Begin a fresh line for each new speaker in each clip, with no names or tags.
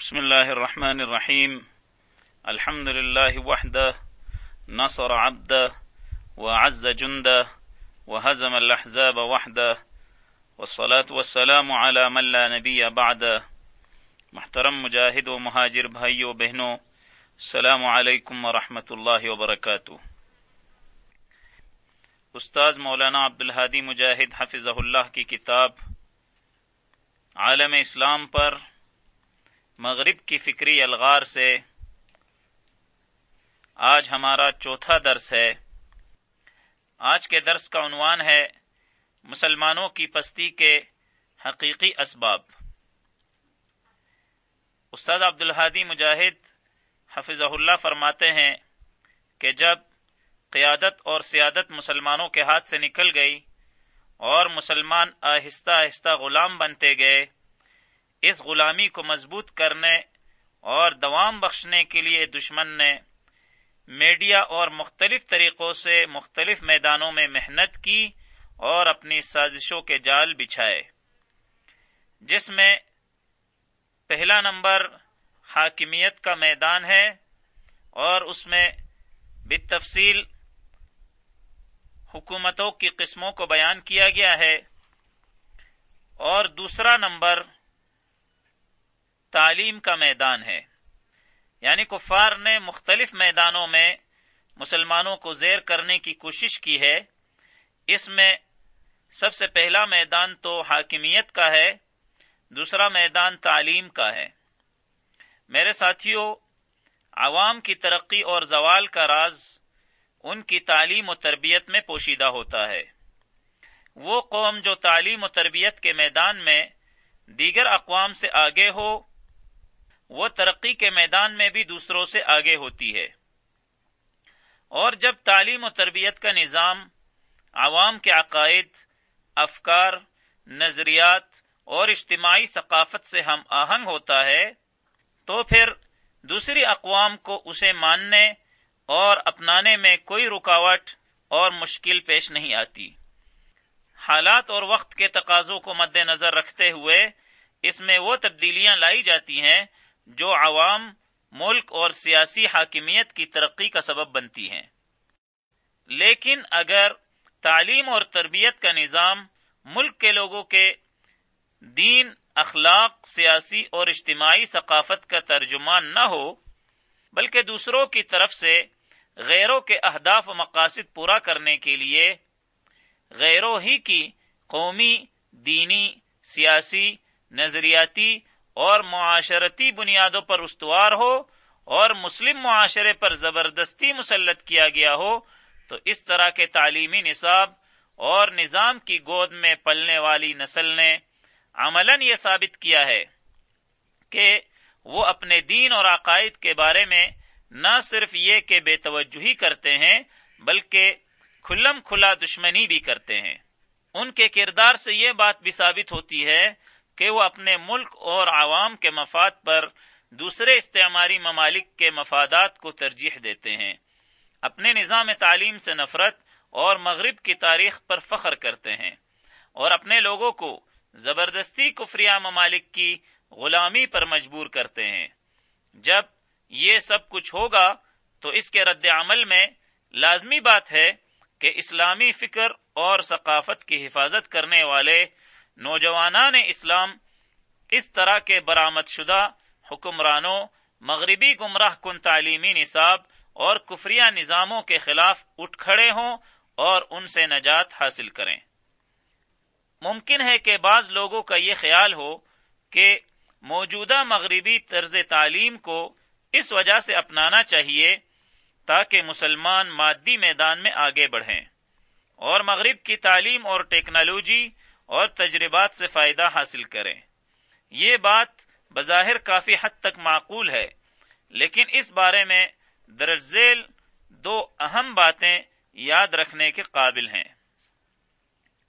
بسم الله الرحمن الرحيم الحمد لله وحده نصر عبده وعز جنده وهزم الأحزاب وحده والصلاة والسلام على من لا نبي بعده محترم مجاہد و مہاجر بھائیو بہنوں السلام علیکم ورحمۃ اللہ وبرکاتہ۔ استاذ مولانا عبد الحادی مجاہد حفظ اللہ کی کتاب عالم اسلام پر مغرب کی فکری الغار سے۔ آج ہمارا چوتھا درس ہے۔ آج کے درس کا عنوان ہے مسلمانوں کی پستی کے حقیقی اسباب۔ استاد عبد الحادی مجاہد حفظ اللہ فرماتے ہیں کہ جب قیادت اور سیادت مسلمانوں کے ہاتھ سے نکل گئی اور مسلمان آہستہ آہستہ غلام بنتے گئے اس غلامی کو مضبوط کرنے اور دوام بخشنے کے لیے دشمن نے میڈیا اور مختلف طریقوں سے مختلف میدانوں میں محنت کی اور اپنی سازشوں کے جال بچھائے، جس میں پہلا نمبر حاکمیت کا میدان ہے اور اس میں بالتفصیل حکومتوں کی قسموں کو بیان کیا گیا ہے، اور دوسرا نمبر تعلیم کا میدان ہے۔ یعنی کفار نے مختلف میدانوں میں مسلمانوں کو زیر کرنے کی کوشش کی ہے۔ اس میں سب سے پہلا میدان تو حاکمیت کا ہے، دوسرا میدان تعلیم کا ہے۔ میرے ساتھیوں عوام کی ترقی اور زوال کا راز ان کی تعلیم و تربیت میں پوشیدہ ہوتا ہے۔ وہ قوم جو تعلیم و تربیت کے میدان میں دیگر اقوام سے آگے ہو وہ ترقی کے میدان میں بھی دوسروں سے آگے ہوتی ہے۔ اور جب تعلیم و تربیت کا نظام، عوام کے عقائد، افکار، نظریات اور اجتماعی ثقافت سے ہم آہنگ ہوتا ہے، تو پھر دوسری اقوام کو اسے ماننے اور اپنانے میں کوئی رکاوٹ اور مشکل پیش نہیں آتی۔ حالات اور وقت کے تقاضوں کو مد نظر رکھتے ہوئے اس میں وہ تبدیلیاں لائی جاتی ہیں جو عوام، ملک اور سیاسی حاکمیت کی ترقی کا سبب بنتی ہیں۔ لیکن اگر تعلیم اور تربیت کا نظام ملک کے لوگوں کے دین، اخلاق، سیاسی اور اجتماعی ثقافت کا ترجمان نہ ہو، بلکہ دوسروں کی طرف سے غیروں کے اہداف و مقاصد پورا کرنے کے لیے غیروں ہی کی قومی، دینی، سیاسی، نظریاتی اور معاشرتی بنیادوں پر استوار ہو اور مسلم معاشرے پر زبردستی مسلط کیا گیا ہو، تو اس طرح کے تعلیمی نصاب اور نظام کی گود میں پلنے والی نسل نے عملاً یہ ثابت کیا ہے کہ وہ اپنے دین اور عقائد کے بارے میں نہ صرف یہ کہ بے توجہی کرتے ہیں، بلکہ کھلم کھلا دشمنی بھی کرتے ہیں۔ ان کے کردار سے یہ بات بھی ثابت ہوتی ہے کہ وہ اپنے ملک اور عوام کے مفاد پر دوسرے استعماری ممالک کے مفادات کو ترجیح دیتے ہیں۔ اپنے نظام تعلیم سے نفرت اور مغرب کی تاریخ پر فخر کرتے ہیں۔ اور اپنے لوگوں کو زبردستی کفریہ ممالک کی غلامی پر مجبور کرتے ہیں۔ جب یہ سب کچھ ہوگا تو اس کے رد عمل میں لازمی بات ہے کہ اسلامی فکر اور ثقافت کی حفاظت کرنے والے نوجوانان اسلام اس طرح کے برآمد شدہ حکمرانوں، مغربی گمراہ کن تعلیمی نصاب اور کفریہ نظاموں کے خلاف اٹھ کھڑے ہوں اور ان سے نجات حاصل کریں۔ ممکن ہے کہ بعض لوگوں کا یہ خیال ہو کہ موجودہ مغربی طرز تعلیم کو اس وجہ سے اپنانا چاہیے تاکہ مسلمان مادی میدان میں آگے بڑھیں اور مغرب کی تعلیم اور ٹیکنالوجی اور تجربات سے فائدہ حاصل کریں۔ یہ بات بظاہر کافی حد تک معقول ہے، لیکن اس بارے میں درج ذیل دو اہم باتیں یاد رکھنے کے قابل ہیں۔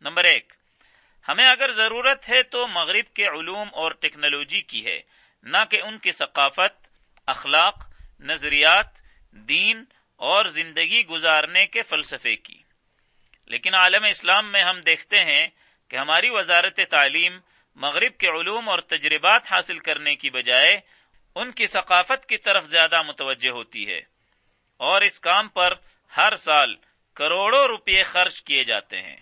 نمبر ایک، ہمیں اگر ضرورت ہے تو مغرب کے علوم اور ٹیکنالوجی کی ہے، نہ کہ ان کی ثقافت، اخلاق، نظریات، دین اور زندگی گزارنے کے فلسفے کی۔ لیکن عالم اسلام میں ہم دیکھتے ہیں کہ ہماری وزارت تعلیم مغرب کے علوم اور تجربات حاصل کرنے کی بجائے ان کی ثقافت کی طرف زیادہ متوجہ ہوتی ہے اور اس کام پر ہر سال کروڑوں روپے خرچ کیے جاتے ہیں۔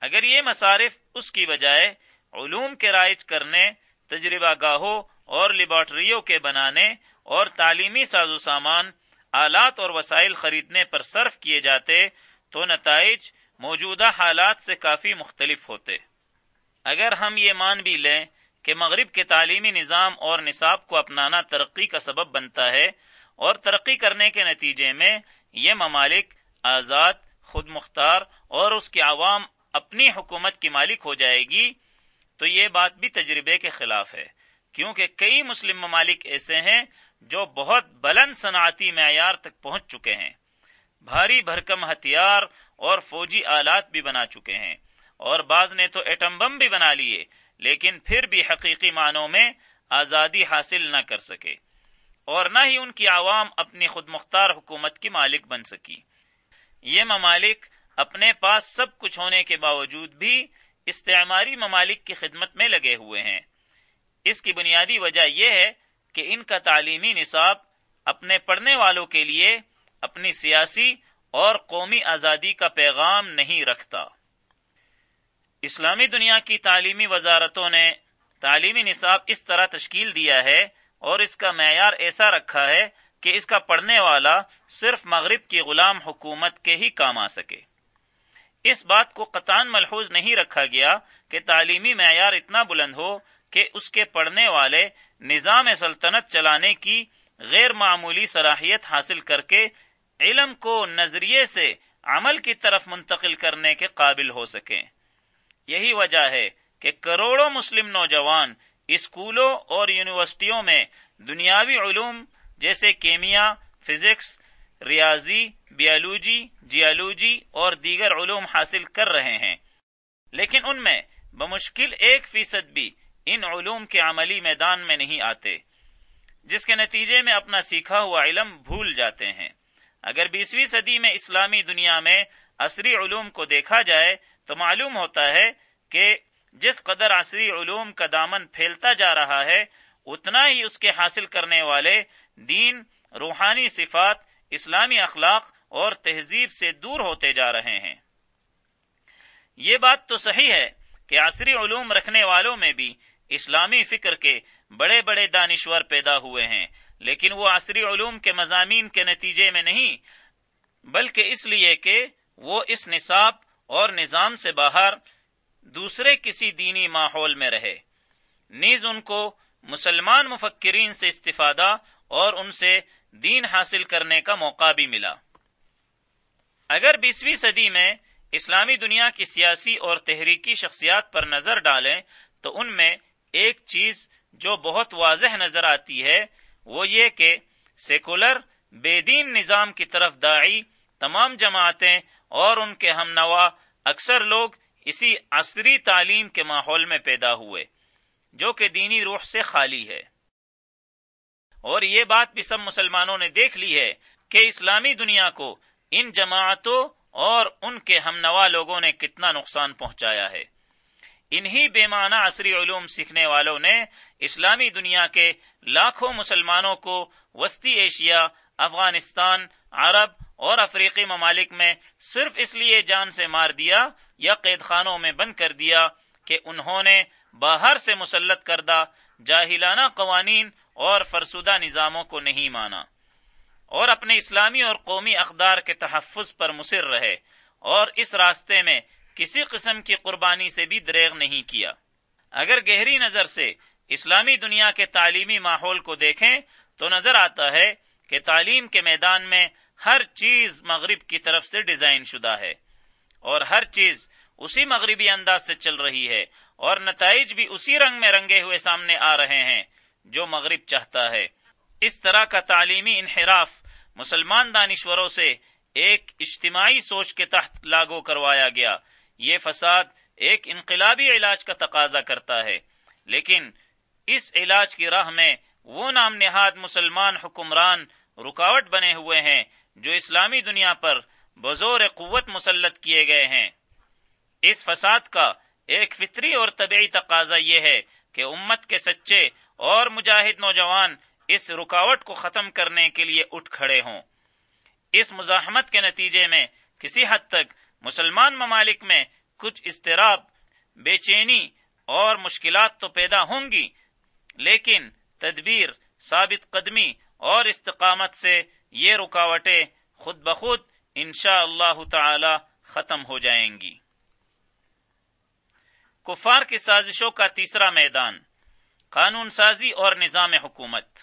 اگر یہ مصارف اس کی بجائے علوم کے رائج کرنے، تجربہ گاہوں اور لیبارٹریوں کے بنانے اور تعلیمی ساز و سامان، آلات اور وسائل خریدنے پر صرف کیے جاتے، تو نتائج موجودہ حالات سے کافی مختلف ہوتے۔ اگر ہم یہ مان بھی لیں کہ مغرب کے تعلیمی نظام اور نصاب کو اپنانا ترقی کا سبب بنتا ہے اور ترقی کرنے کے نتیجے میں یہ ممالک آزاد، خود مختار اور اس کے عوام اپنی حکومت کی مالک ہو جائے گی، تو یہ بات بھی تجربے کے خلاف ہے۔ کیونکہ کئی مسلم ممالک ایسے ہیں جو بہت بلند صنعتی معیار تک پہنچ چکے ہیں۔ بھاری بھرکم ہتھیار اور فوجی آلات بھی بنا چکے ہیں اور بعض نے تو ایٹم بم بھی بنا لیے، لیکن پھر بھی حقیقی معنوں میں آزادی حاصل نہ کر سکے اور نہ ہی ان کی عوام اپنی خود مختار حکومت کی مالک بن سکی۔ یہ ممالک اپنے پاس سب کچھ ہونے کے باوجود بھی استعماری ممالک کی خدمت میں لگے ہوئے ہیں۔ اس کی بنیادی وجہ یہ ہے کہ ان کا تعلیمی نصاب اپنے پڑھنے والوں کے لیے، اپنی سیاسی اور قومی آزادی کا پیغام نہیں رکھتا۔ اسلامی دنیا کی تعلیمی وزارتوں نے تعلیمی نصاب اس طرح تشکیل دیا ہے اور اس کا معیار ایسا رکھا ہے کہ اس کا پڑھنے والا صرف مغرب کی غلام حکومت کے ہی کام آ سکے۔ اس بات کو قطان ملحوظ نہیں رکھا گیا کہ تعلیمی معیار اتنا بلند ہو کہ اس کے پڑھنے والے نظام سلطنت چلانے کی غیر معمولی صلاحیت حاصل کر کے علم کو نظریے سے عمل کی طرف منتقل کرنے کے قابل ہو سکیں۔ یہی وجہ ہے کہ کروڑوں مسلم نوجوان اسکولوں اور یونیورسٹیوں میں دنیاوی علوم جیسے کیمیا، فزکس، ریاضی بیالوجی جیالوجی اور دیگر علوم حاصل کر رہے ہیں۔ لیکن ان میں بمشکل ایک فیصد بھی ان علوم کے عملی میدان میں نہیں آتے، جس کے نتیجے میں اپنا سیکھا ہوا علم بھول جاتے ہیں۔ اگر بیسویں صدی میں اسلامی دنیا میں عصری علوم کو دیکھا جائے تو معلوم ہوتا ہے کہ جس قدر عصری علوم کا دامن پھیلتا جا رہا ہے، اتنا ہی اس کے حاصل کرنے والے دین، روحانی صفات، اسلامی اخلاق اور تہذیب سے دور ہوتے جا رہے ہیں۔ یہ بات تو صحیح ہے کہ عصری علوم رکھنے والوں میں بھی اسلامی فکر کے بڑے بڑے دانشور پیدا ہوئے ہیں۔ لیکن وہ عصری علوم کے مضامین کے نتیجے میں نہیں، بلکہ اس لیے کہ وہ اس نصاب اور نظام سے باہر دوسرے کسی دینی ماحول میں رہے۔ نیز ان کو مسلمان مفکرین سے استفادہ اور ان سے دین حاصل کرنے کا موقع بھی ملا۔ اگر بیسویں صدی میں اسلامی دنیا کی سیاسی اور تحریکی شخصیات پر نظر ڈالیں، تو ان میں ایک چیز جو بہت واضح نظر آتی ہے وہ یہ کہ سیکولر بے دین نظام کی طرف داعی تمام جماعتیں اور ان کے ہم نوا اکثر لوگ اسی عصری تعلیم کے ماحول میں پیدا ہوئے، جو کہ دینی روح سے خالی ہے۔ اور یہ بات بھی سب مسلمانوں نے دیکھ لی ہے کہ اسلامی دنیا کو ان جماعتوں اور ان کے ہم نوا لوگوں نے کتنا نقصان پہنچایا ہے۔ انہی بے معنی عصری علوم سیکھنے والوں نے اسلامی دنیا کے لاکھوں مسلمانوں کو وسطی ایشیا، افغانستان، عرب اور افریقی ممالک میں صرف اس لیے جان سے مار دیا یا قید خانوں میں بند کر دیا کہ انہوں نے باہر سے مسلط کردہ جاہلانہ قوانین اور فرسودہ نظاموں کو نہیں مانا۔ اور اپنے اسلامی اور قومی اقدار کے تحفظ پر مصر رہے اور اس راستے میں کسی قسم کی قربانی سے بھی دریغ نہیں کیا۔ اگر گہری نظر سے اسلامی دنیا کے تعلیمی ماحول کو دیکھیں، تو نظر آتا ہے کہ تعلیم کے میدان میں ہر چیز مغرب کی طرف سے ڈیزائن شدہ ہے اور ہر چیز اسی مغربی انداز سے چل رہی ہے اور نتائج بھی اسی رنگ میں رنگے ہوئے سامنے آ رہے ہیں جو مغرب چاہتا ہے۔ اس طرح کا تعلیمی انحراف مسلمان دانشوروں سے ایک اجتماعی سوچ کے تحت لاگو کروایا گیا۔ یہ فساد ایک انقلابی علاج کا تقاضا کرتا ہے، لیکن اس علاج کی راہ میں وہ نام نہاد مسلمان حکمران رکاوٹ بنے ہوئے ہیں جو اسلامی دنیا پر بزور قوت مسلط کیے گئے ہیں۔ اس فساد کا ایک فطری اور طبعی تقاضا یہ ہے کہ امت کے سچے اور مجاہد نوجوان اس رکاوٹ کو ختم کرنے کے لیے اٹھ کھڑے ہوں۔ اس مزاحمت کے نتیجے میں کسی حد تک مسلمان ممالک میں کچھ اضطراب، بے چینی اور مشکلات تو پیدا ہوں گی، لیکن تدبیر، ثابت قدمی اور استقامت سے یہ رکاوٹیں خود بخود انشاء اللہ تعالی ختم ہو جائیں گی۔ کفار کی سازشوں کا تیسرا میدان، قانون سازی اور نظام حکومت۔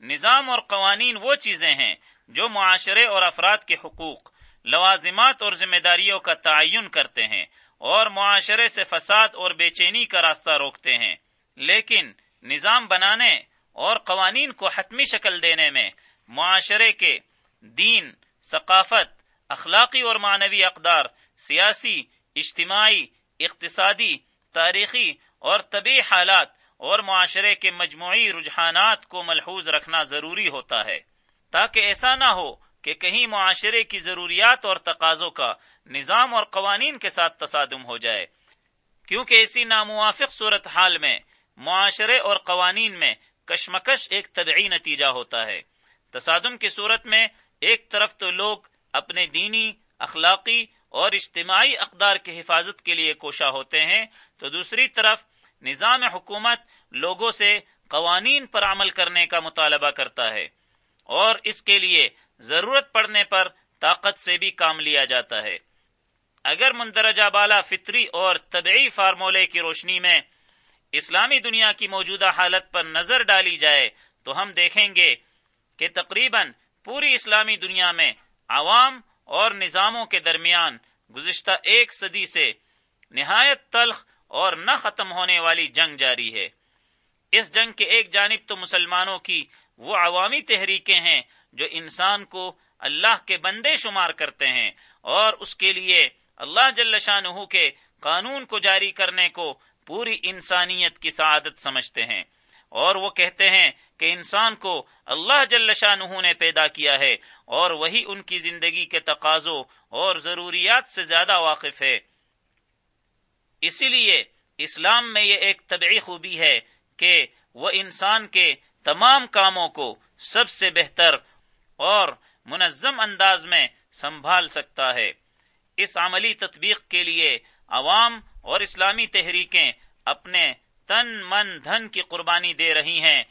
نظام اور قوانین وہ چیزیں ہیں جو معاشرے اور افراد کے حقوق لوازمات اور ذمہ داریوں کا تعین کرتے ہیں اور معاشرے سے فساد اور بے چینی کا راستہ روکتے ہیں۔ لیکن نظام بنانے اور قوانین کو حتمی شکل دینے میں معاشرے کے دین، ثقافت، اخلاقی اور معنوی اقدار، سیاسی، اجتماعی، اقتصادی، تاریخی اور طبی حالات اور معاشرے کے مجموعی رجحانات کو ملحوظ رکھنا ضروری ہوتا ہے۔ تاکہ ایسا نہ ہو کہ کہیں معاشرے کی ضروریات اور تقاضوں کا نظام اور قوانین کے ساتھ تصادم ہو جائے۔ کیونکہ اسی ناموافق صورت حال میں معاشرے اور قوانین میں کشمکش ایک طبعی نتیجہ ہوتا ہے۔ تصادم کی صورت میں ایک طرف تو لوگ اپنے دینی، اخلاقی اور اجتماعی اقدار کی حفاظت کے لیے کوشاں ہوتے ہیں، تو دوسری طرف نظام حکومت لوگوں سے قوانین پر عمل کرنے کا مطالبہ کرتا ہے۔ اور اس کے لیے ضرورت پڑنے پر طاقت سے بھی کام لیا جاتا ہے۔ اگر مندرجہ بالا فطری اور طبعی فارمولے کی روشنی میں اسلامی دنیا کی موجودہ حالت پر نظر ڈالی جائے، تو ہم دیکھیں گے کہ تقریباً پوری اسلامی دنیا میں عوام اور نظاموں کے درمیان گزشتہ ایک صدی سے نہایت تلخ اور نہ ختم ہونے والی جنگ جاری ہے۔ اس جنگ کے ایک جانب تو مسلمانوں کی وہ عوامی تحریکیں ہیں جو انسان کو اللہ کے بندے شمار کرتے ہیں اور اس کے لیے اللہ جل شاہ کے قانون کو جاری کرنے کو پوری انسانیت کی سعادت سمجھتے ہیں۔ اور وہ کہتے ہیں کہ انسان کو اللہ جل شاہ نے پیدا کیا ہے اور وہی ان کی زندگی کے تقاضوں اور ضروریات سے زیادہ واقف ہے۔ اسی لیے اسلام میں یہ ایک طبعی خوبی ہے کہ وہ انسان کے تمام کاموں کو سب سے بہتر اور منظم انداز میں سنبھال سکتا ہے۔ اس عملی تطبیق کے لیے عوام اور اسلامی تحریکیں اپنے تن من دھن کی قربانی دے رہی ہیں۔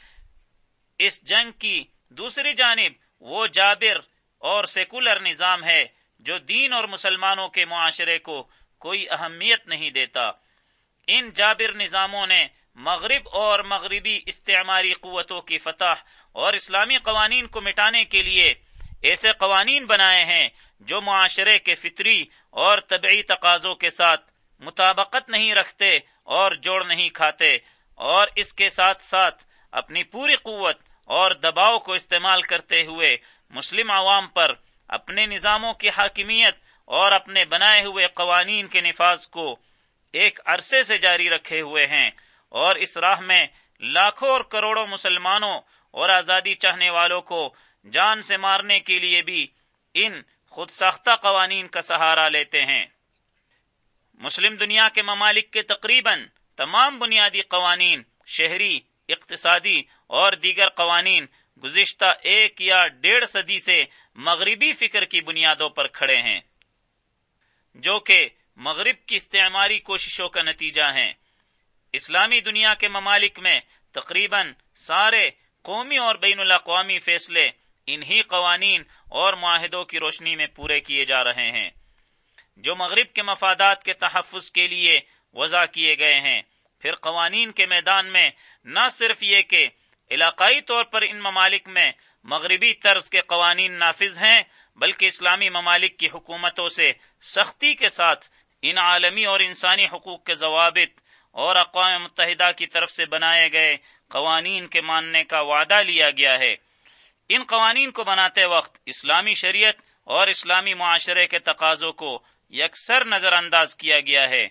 اس جنگ کی دوسری جانب وہ جابر اور سیکولر نظام ہے جو دین اور مسلمانوں کے معاشرے کو کوئی اہمیت نہیں دیتا۔ ان جابر نظاموں نے مغرب اور مغربی استعماری قوتوں کی فتح اور اسلامی قوانین کو مٹانے کے لیے ایسے قوانین بنائے ہیں جو معاشرے کے فطری اور طبعی تقاضوں کے ساتھ مطابقت نہیں رکھتے اور جوڑ نہیں کھاتے اور اس کے ساتھ ساتھ اپنی پوری قوت اور دباؤ کو استعمال کرتے ہوئے مسلم عوام پر اپنے نظاموں کی حاکمیت اور اپنے بنائے ہوئے قوانین کے نفاذ کو ایک عرصے سے جاری رکھے ہوئے ہیں۔ اور اس راہ میں لاکھوں اور کروڑوں مسلمانوں اور آزادی چاہنے والوں کو جان سے مارنے کے لیے بھی ان خود ساختہ قوانین کا سہارا لیتے ہیں۔ مسلم دنیا کے ممالک کے تقریباً تمام بنیادی قوانین، شہری، اقتصادی اور دیگر قوانین گزشتہ ایک یا ڈیڑھ صدی سے مغربی فکر کی بنیادوں پر کھڑے ہیں، جو کہ مغرب کی استعماری کوششوں کا نتیجہ ہیں۔ اسلامی دنیا کے ممالک میں تقریباً سارے قومی اور بین الاقوامی فیصلے انہی قوانین اور معاہدوں کی روشنی میں پورے کیے جا رہے ہیں، جو مغرب کے مفادات کے تحفظ کے لیے وضع کیے گئے ہیں۔ پھر قوانین کے میدان میں نہ صرف یہ کہ علاقائی طور پر ان ممالک میں مغربی طرز کے قوانین نافذ ہیں، بلکہ اسلامی ممالک کی حکومتوں سے سختی کے ساتھ ان عالمی اور انسانی حقوق کے ضوابط اور اقوام متحدہ کی طرف سے بنائے گئے قوانین کے ماننے کا وعدہ لیا گیا ہے۔ ان قوانین کو بناتے وقت اسلامی شریعت اور اسلامی معاشرے کے تقاضوں کو یکسر نظر انداز کیا گیا ہے۔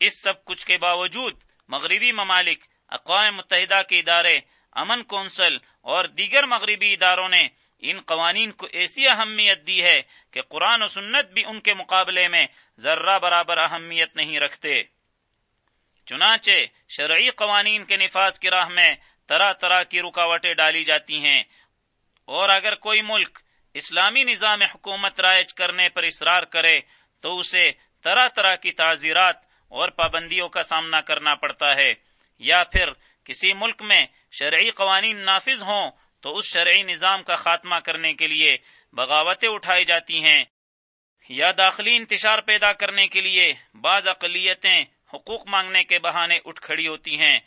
اس سب کچھ کے باوجود مغربی ممالک، اقوام متحدہ کے ادارے، امن کونسل اور دیگر مغربی اداروں نے ان قوانین کو ایسی اہمیت دی ہے کہ قرآن و سنت بھی ان کے مقابلے میں ذرہ برابر اہمیت نہیں رکھتے۔ چنانچہ شرعی قوانین کے نفاذ کی راہ میں طرح طرح کی رکاوٹیں ڈالی جاتی ہیں۔ اور اگر کوئی ملک اسلامی نظام حکومت رائج کرنے پر اصرار کرے تو اسے طرح طرح کی تعزیرات اور پابندیوں کا سامنا کرنا پڑتا ہے۔ یا پھر کسی ملک میں شرعی قوانین نافذ ہوں تو اس شرعی نظام کا خاتمہ کرنے کے لیے بغاوتیں اٹھائی جاتی ہیں۔ یا داخلی انتشار پیدا کرنے کے لیے بعض اقلیتیں حقوق مانگنے کے بہانے اٹھ کھڑی ہوتی ہیں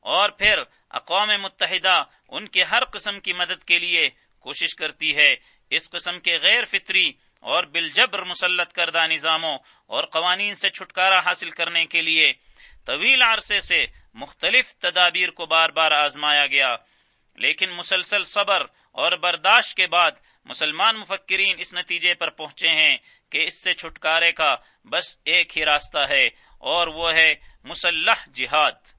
اور پھر اقوام متحدہ ان کے ہر قسم کی مدد کے لیے کوشش کرتی ہے۔ اس قسم کے غیر فطری اور بالجبر مسلط کردہ نظاموں اور قوانین سے چھٹکارا حاصل کرنے کے لیے طویل عرصے سے مختلف تدابیر کو بار بار آزمایا گیا۔ لیکن مسلسل صبر اور برداشت کے بعد مسلمان مفکرین اس نتیجے پر پہنچے ہیں کہ اس سے چھٹکارے کا بس ایک ہی راستہ ہے۔ اور وہ ہے مسلح جہاد۔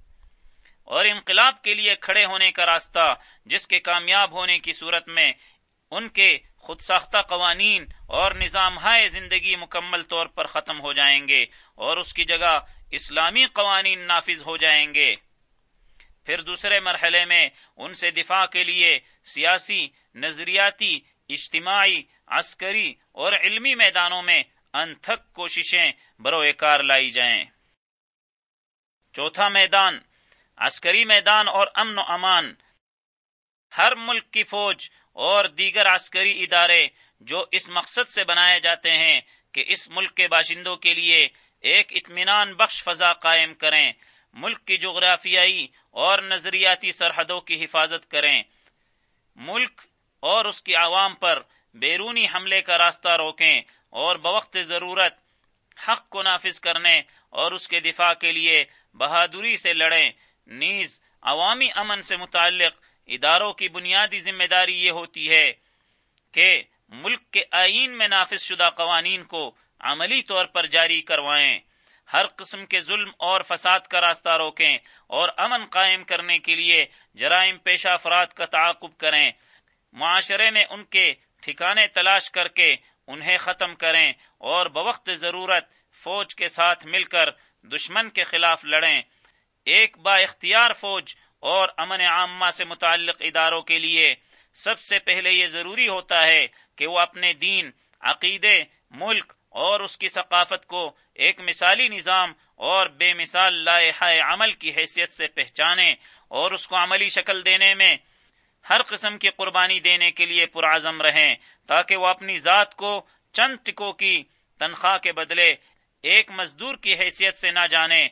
اور انقلاب کے لیے کھڑے ہونے کا راستہ، جس کے کامیاب ہونے کی صورت میں ان کے خود ساختہ قوانین اور نظام ہائے زندگی مکمل طور پر ختم ہو جائیں گے اور اس کی جگہ اسلامی قوانین نافذ ہو جائیں گے۔ پھر دوسرے مرحلے میں ان سے دفاع کے لیے سیاسی، نظریاتی، اجتماعی، عسکری اور علمی میدانوں میں انتھک کوششیں بروئے کار لائی جائیں۔ چوتھا میدان، عسکری میدان اور امن و امان۔ ہر ملک کی فوج اور دیگر عسکری ادارے جو اس مقصد سے بنائے جاتے ہیں کہ اس ملک کے باشندوں کے لیے ایک اطمینان بخش فضا قائم کریں، ملک کی جغرافیائی اور نظریاتی سرحدوں کی حفاظت کریں۔ ملک اور اس کی عوام پر بیرونی حملے کا راستہ روکیں اور بوقت ضرورت حق کو نافذ کرنے اور اس کے دفاع کے لیے بہادری سے لڑیں۔ نیز عوامی امن سے متعلق اداروں کی بنیادی ذمہ داری یہ ہوتی ہے کہ ملک کے آئین میں نافذ شدہ قوانین کو عملی طور پر جاری کروائیں۔ ہر قسم کے ظلم اور فساد کا راستہ روکیں اور امن قائم کرنے کے لیے جرائم پیشہ افراد کا تعاقب کریں۔ معاشرے میں ان کے ٹھکانے تلاش کر کے انہیں ختم کریں اور بوقت ضرورت فوج کے ساتھ مل کر دشمن کے خلاف لڑیں۔ ایک با اختیار فوج اور امن عامہ سے متعلق اداروں کے لیے سب سے پہلے یہ ضروری ہوتا ہے کہ وہ اپنے دین، عقیدے، ملک اور اس کی ثقافت کو ایک مثالی نظام اور بے مثال لائحہ عمل کی حیثیت سے پہچانے اور اس کو عملی شکل دینے میں ہر قسم کی قربانی دینے کے لیے پرعزم رہیں تاکہ وہ اپنی ذات کو، چند ٹکوں کی تنخواہ کے بدلے ایک مزدور کی حیثیت سے نہ جانے،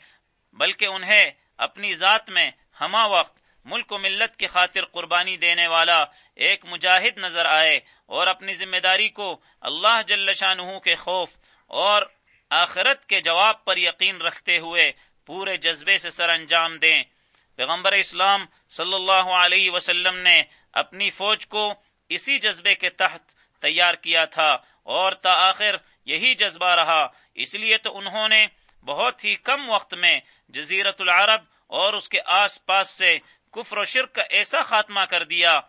بلکہ انہیں اپنی ذات میں ہما وقت ملک و ملت کی خاطر قربانی دینے والا ایک مجاہد نظر آئے اور اپنی ذمہ داری کو اللہ جل شاہ کے خوف اور آخرت کے جواب پر یقین رکھتے ہوئے پورے جذبے سے سر انجام دیں۔ پیغمبر اسلام صلی اللہ علیہ وسلم نے اپنی فوج کو اسی جذبے کے تحت تیار کیا تھا اور تاخر یہی جذبہ رہا۔ اس لیے تو انہوں نے بہت ہی کم وقت میں جزیرت العرب اور اس کے آس پاس سے کفر و شرک کا ایسا خاتمہ کر دیا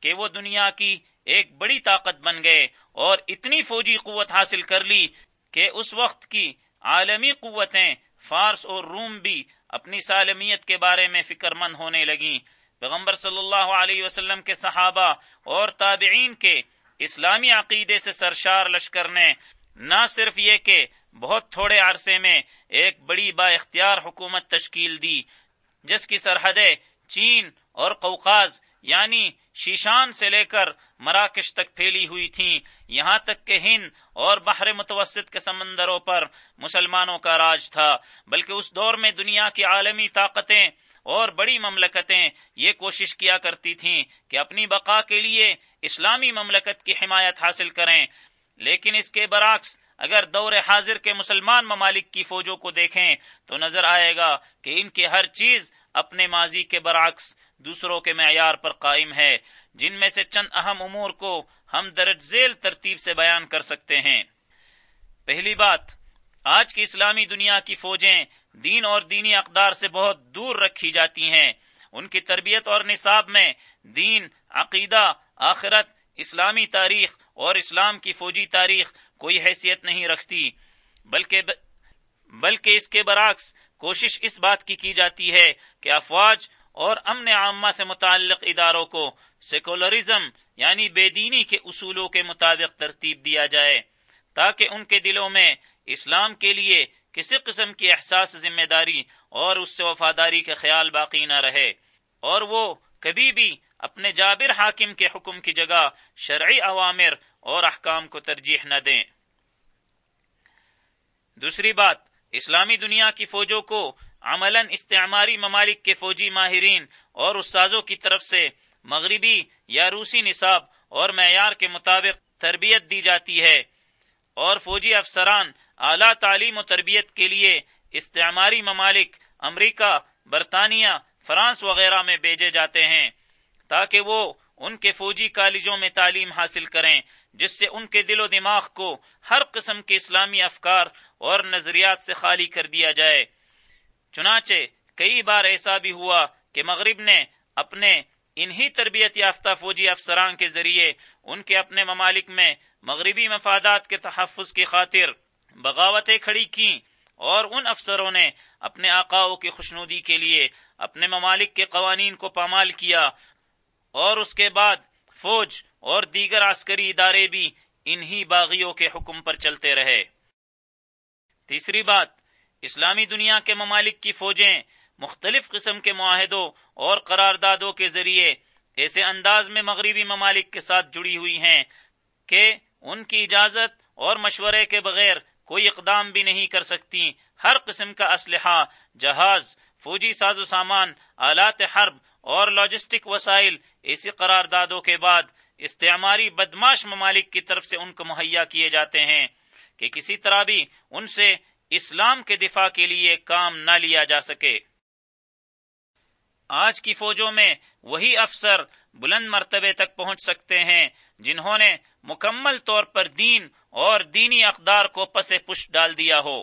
کہ وہ دنیا کی ایک بڑی طاقت بن گئے اور اتنی فوجی قوت حاصل کر لی کہ اس وقت کی عالمی قوتیں فارس اور روم بھی اپنی سالمیت کے بارے میں فکر مند ہونے لگیں۔ پیغمبر صلی اللہ علیہ وسلم کے صحابہ اور تابعین کے اسلامی عقیدے سے سرشار لشکر نے نہ صرف یہ کہ بہت تھوڑے عرصے میں ایک بڑی با اختیار حکومت تشکیل دی، جس کی سرحدیں چین اور قوقاز یعنی شیشان سے لے کر مراکش تک پھیلی ہوئی تھیں، یہاں تک کہ ہند اور بحر متوسط کے سمندروں پر مسلمانوں کا راج تھا، بلکہ اس دور میں دنیا کی عالمی طاقتیں اور بڑی مملکتیں یہ کوشش کیا کرتی تھیں کہ اپنی بقا کے لیے اسلامی مملکت کی حمایت حاصل کریں۔ لیکن اس کے برعکس، اگر دور حاضر کے مسلمان ممالک کی فوجوں کو دیکھیں تو نظر آئے گا کہ ان کی ہر چیز اپنے ماضی کے برعکس دوسروں کے معیار پر قائم ہے، جن میں سے چند اہم امور کو ہم درج ذیل ترتیب سے بیان کر سکتے ہیں۔ پہلی بات، آج کی اسلامی دنیا کی فوجیں دین اور دینی اقدار سے بہت دور رکھی جاتی ہیں۔ ان کی تربیت اور نصاب میں دین، عقیدہ، آخرت، اسلامی تاریخ اور اسلام کی فوجی تاریخ کوئی حیثیت نہیں رکھتی۔ بلکہ بلکہ اس کے برعکس کوشش اس بات کی کی جاتی ہے کہ افواج اور امن عامہ سے متعلق اداروں کو سیکولرزم یعنی بے دینی کے اصولوں کے مطابق ترتیب دیا جائے، تاکہ ان کے دلوں میں اسلام کے لیے کسی قسم کی احساس، ذمہ داری اور اس سے وفاداری کا خیال باقی نہ رہے۔ اور وہ کبھی بھی اپنے جابر حاکم کے حکم کی جگہ شرعی عوامر اور احکام کو ترجیح نہ دیں۔ دوسری بات، اسلامی دنیا کی فوجوں کو عملاً استعماری ممالک کے فوجی ماہرین اور استاذوں کی طرف سے مغربی یا روسی نصاب اور معیار کے مطابق تربیت دی جاتی ہے اور فوجی افسران اعلی تعلیم و تربیت کے لیے استعماری ممالک امریکہ، برطانیہ، فرانس وغیرہ میں بھیجے جاتے ہیں تاکہ وہ ان کے فوجی کالجوں میں تعلیم حاصل کریں، جس سے ان کے دل و دماغ کو ہر قسم کے اسلامی افکار اور نظریات سے خالی کر دیا جائے۔ چنانچہ کئی بار ایسا بھی ہوا کہ مغرب نے اپنے انہی تربیت یافتہ فوجی افسران کے ذریعے ان کے اپنے ممالک میں مغربی مفادات کے تحفظ کی خاطر بغاوتیں کھڑی کی اور ان افسروں نے اپنے آقاؤں کی خوشنودی کے لیے اپنے ممالک کے قوانین کو پامال کیا اور اس کے بعد فوج اور دیگر عسکری ادارے بھی انہی باغیوں کے حکم پر چلتے رہے۔ تیسری بات، اسلامی دنیا کے ممالک کی فوجیں مختلف قسم کے معاہدوں اور قراردادوں کے ذریعے ایسے انداز میں مغربی ممالک کے ساتھ جڑی ہوئی ہیں کہ ان کی اجازت اور مشورے کے بغیر کوئی اقدام بھی نہیں کر سکتی۔ ہر قسم کا اسلحہ، جہاز، فوجی ساز و سامان، آلات حرب اور لاجسٹک وسائل ایسی قراردادوں کے بعد استعماری بدماش ممالک کی طرف سے ان کو مہیا کیے جاتے ہیں کہ کسی طرح بھی ان سے اسلام کے دفاع کے لیے کام نہ لیا جا سکے۔ آج کی فوجوں میں وہی افسر بلند مرتبے تک پہنچ سکتے ہیں جنہوں نے مکمل طور پر دین اور دینی اقدار کو پسے پش ڈال دیا ہو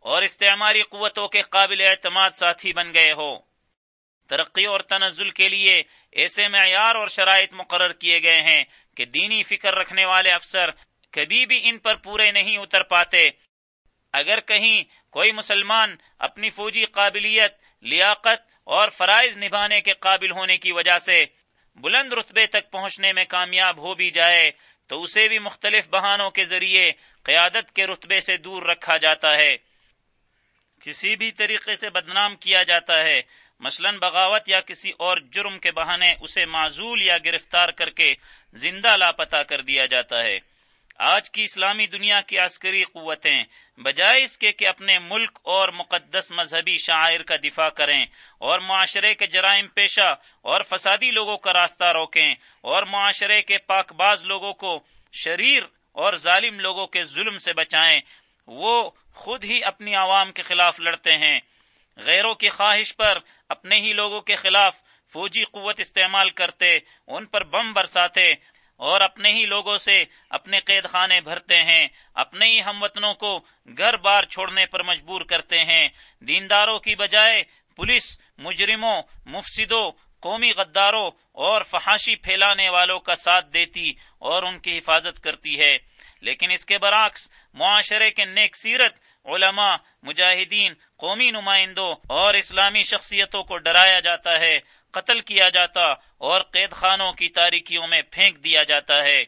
اور استعماری قوتوں کے قابل اعتماد ساتھی بن گئے ہو۔ ترقی اور تنزل کے لیے ایسے معیار اور شرائط مقرر کیے گئے ہیں کہ دینی فکر رکھنے والے افسر کبھی بھی ان پر پورے نہیں اتر پاتے۔ اگر کہیں کوئی مسلمان اپنی فوجی قابلیت، لیاقت اور فرائض نبھانے کے قابل ہونے کی وجہ سے بلند رتبے تک پہنچنے میں کامیاب ہو بھی جائے، تو اسے بھی مختلف بہانوں کے ذریعے قیادت کے رتبے سے دور رکھا جاتا ہے۔ کسی بھی طریقے سے بدنام کیا جاتا ہے، مثلا بغاوت یا کسی اور جرم کے بہانے اسے معذول یا گرفتار کر کے زندہ لاپتہ کر دیا جاتا ہے۔ آج کی اسلامی دنیا کی عسکری قوتیں بجائے اس کے کہ اپنے ملک اور مقدس مذہبی شاعر کا دفاع کریں اور معاشرے کے جرائم پیشہ اور فسادی لوگوں کا راستہ روکیں اور معاشرے کے پاک باز لوگوں کو شریر اور ظالم لوگوں کے ظلم سے بچائیں، وہ خود ہی اپنی عوام کے خلاف لڑتے ہیں۔ غیروں کی خواہش پر اپنے ہی لوگوں کے خلاف فوجی قوت استعمال کرتے، ان پر بم برساتے اور اپنے ہی لوگوں سے اپنے قید خانے بھرتے ہیں، اپنے ہی ہم وطنوں کو گھر بار چھوڑنے پر مجبور کرتے ہیں۔ دینداروں کی بجائے پولیس، مجرموں، مفسدوں، قومی غداروں اور فحاشی پھیلانے والوں کا ساتھ دیتی اور ان کی حفاظت کرتی ہے۔ لیکن اس کے برعکس، معاشرے کے نیک سیرت، علماء، مجاہدین، قومی نمائندوں اور اسلامی شخصیتوں کو ڈرایا جاتا ہے۔ قتل کیا جاتا اور قید خانوں کی تاریکیوں میں پھینک دیا جاتا ہے۔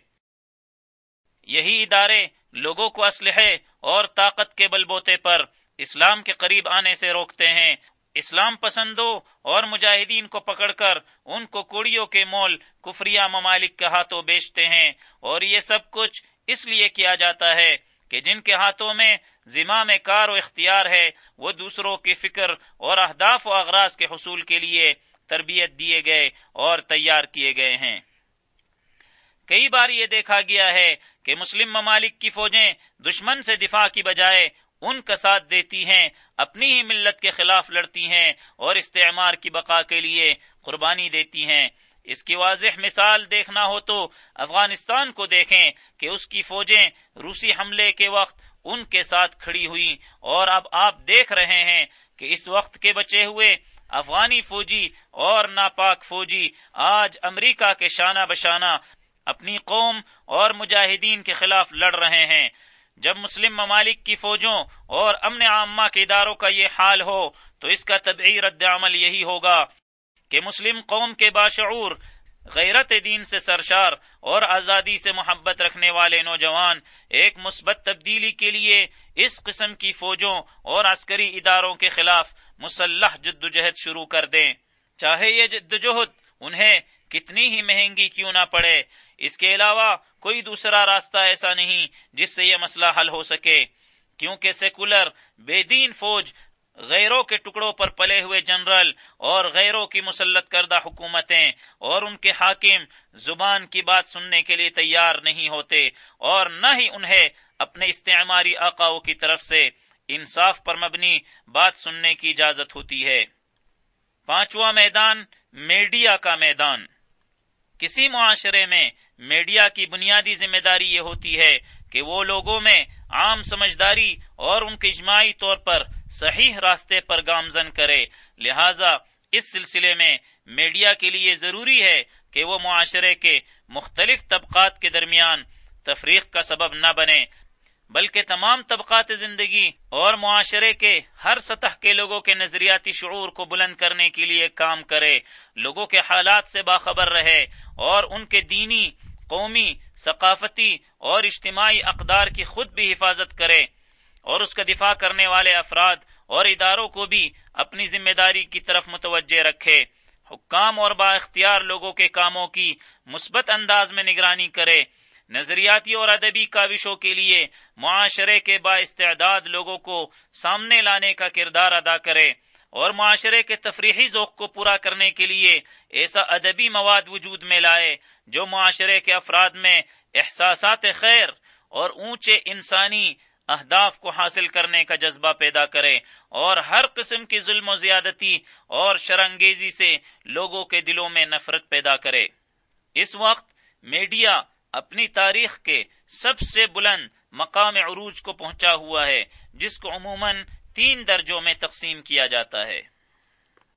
یہی ادارے لوگوں کو اسلحے اور طاقت کے بل بوتے پر اسلام کے قریب آنے سے روکتے ہیں۔ اسلام پسندوں اور مجاہدین کو پکڑ کر ان کو کوڑیوں کے مول کفریا ممالک کے ہاتھوں بیچتے ہیں اور یہ سب کچھ اس لیے کیا جاتا ہے کہ جن کے ہاتھوں میں ذمہ میں کار و اختیار ہے، وہ دوسروں کی فکر اور اہداف و اغراض کے حصول کے لیے تربیت دیے گئے اور تیار کیے گئے ہیں۔ کئی بار یہ دیکھا گیا ہے کہ مسلم ممالک کی فوجیں دشمن سے دفاع کی بجائے ان کا ساتھ دیتی ہیں، اپنی ہی ملت کے خلاف لڑتی ہیں اور استعمار کی بقا کے لیے قربانی دیتی ہیں۔ اس کی واضح مثال دیکھنا ہو تو افغانستان کو دیکھیں کہ اس کی فوجیں روسی حملے کے وقت ان کے ساتھ کھڑی ہوئی اور اب آپ دیکھ رہے ہیں کہ اس وقت کے بچے ہوئے افغانی فوجی اور ناپاک فوجی آج امریکہ کے شانہ بشانہ اپنی قوم اور مجاہدین کے خلاف لڑ رہے ہیں۔ جب مسلم ممالک کی فوجوں اور امن عامہ کے اداروں کا یہ حال ہو تو اس کا طبعی رد عمل یہی ہوگا کہ مسلم قوم کے باشعور غیرت دین سے سرشار اور آزادی سے محبت رکھنے والے نوجوان ایک مثبت تبدیلی کے لیے اس قسم کی فوجوں اور عسکری اداروں کے خلاف مسلح جدوجہد شروع کر دیں۔ چاہے یہ جدوجہد انہیں کتنی ہی مہنگی کیوں نہ پڑے، اس کے علاوہ کوئی دوسرا راستہ ایسا نہیں جس سے یہ مسئلہ حل ہو سکے۔ کیونکہ سیکولر بے دین فوج غیروں کے ٹکڑوں پر پلے ہوئے جنرل اور غیروں کی مسلط کردہ حکومتیں اور ان کے حاکم زبان کی بات سننے کے لیے تیار نہیں ہوتے اور نہ ہی انہیں اپنے استعماری آقاؤں کی طرف سے انصاف پر مبنی بات سننے کی اجازت ہوتی ہے۔ پانچواں میدان، میڈیا کا میدان۔ کسی معاشرے میں میڈیا کی بنیادی ذمہ داری یہ ہوتی ہے کہ وہ لوگوں میں عام سمجھداری اور ان کے اجماعی طور پر صحیح راستے پر گامزن کرے۔ لہذا اس سلسلے میں میڈیا کے لیے ضروری ہے کہ وہ معاشرے کے مختلف طبقات کے درمیان تفریق کا سبب نہ بنے، بلکہ تمام طبقات زندگی اور معاشرے کے ہر سطح کے لوگوں کے نظریاتی شعور کو بلند کرنے کے لیے کام کرے، لوگوں کے حالات سے باخبر رہے اور ان کے دینی، قومی، ثقافتی اور اجتماعی اقدار کی خود بھی حفاظت کرے۔ اور اس کا دفاع کرنے والے افراد اور اداروں کو بھی اپنی ذمہ داری کی طرف متوجہ رکھے۔ حکام اور با اختیار لوگوں کے کاموں کی مثبت انداز میں نگرانی کرے۔ نظریاتی اور ادبی کاوشوں کے لیے معاشرے کے با استعداد لوگوں کو سامنے لانے کا کردار ادا کرے۔ اور معاشرے کے تفریحی ذوق کو پورا کرنے کے لیے ایسا ادبی مواد وجود میں لائے جو معاشرے کے افراد میں احساسات خیر اور اونچے انسانی اہداف کو حاصل کرنے کا جذبہ پیدا کرے اور ہر قسم کی ظلم و زیادتی اور شرنگیزی سے لوگوں کے دلوں میں نفرت پیدا کرے۔ اس وقت میڈیا اپنی تاریخ کے سب سے بلند مقام عروج کو پہنچا ہوا ہے، جس کو عموماً تین درجوں میں تقسیم کیا جاتا ہے۔